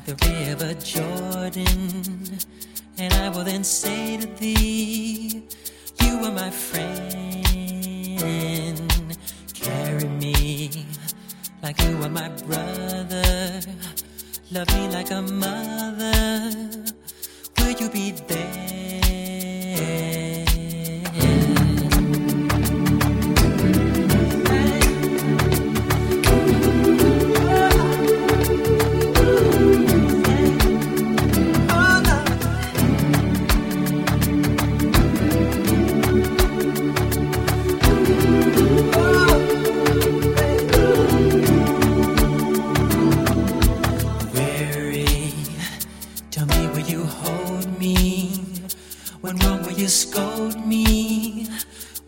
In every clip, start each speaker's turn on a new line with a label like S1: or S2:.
S1: like the river Jordan. And I will then say to thee, You are my friend. Carry me like you are my brother. Love me like a mother. Will you be there?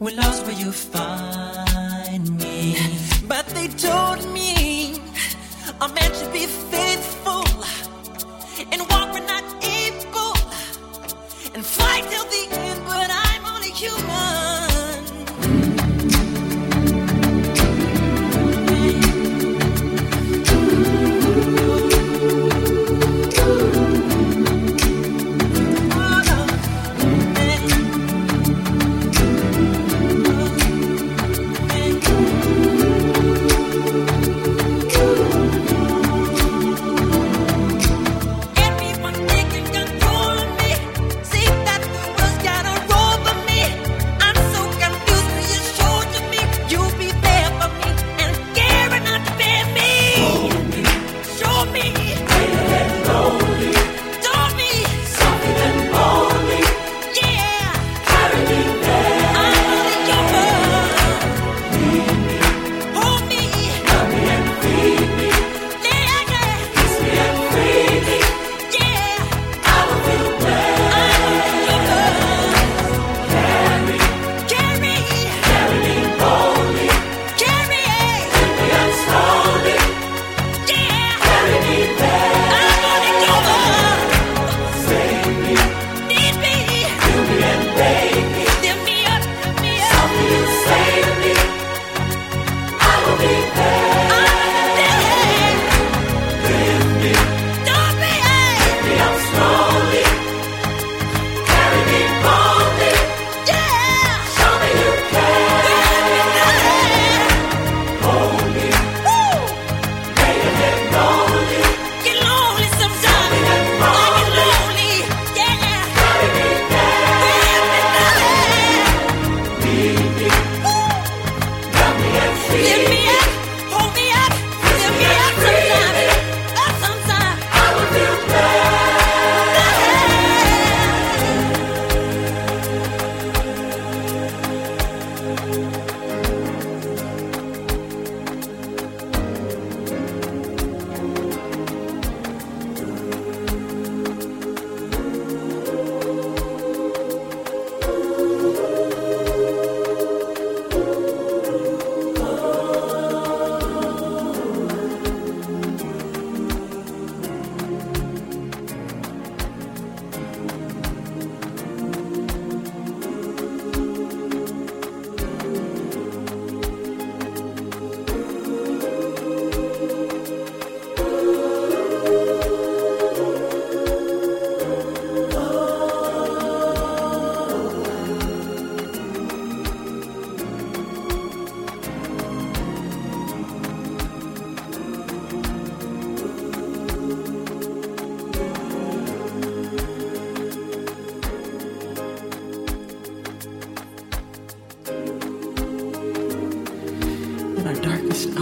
S1: When lost, will you find me? But they told me a man should be faithful and walk when not able and fight till the end. But I'm only human.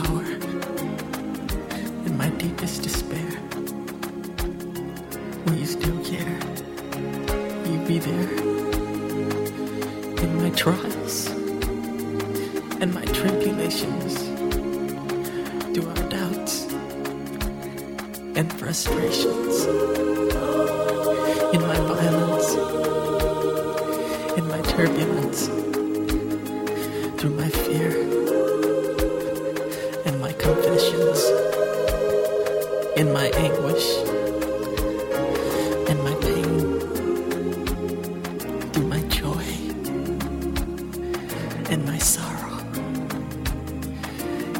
S2: Hour, in my deepest despair. Will you still care? Will you be there in my trials and my tribulations, through our doubts and frustrations, in my violence, in my turbulence, in my anguish and my pain, through my joy and my sorrow,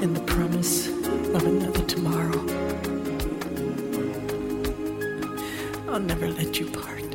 S2: in the promise of another tomorrow. I'll never let you part.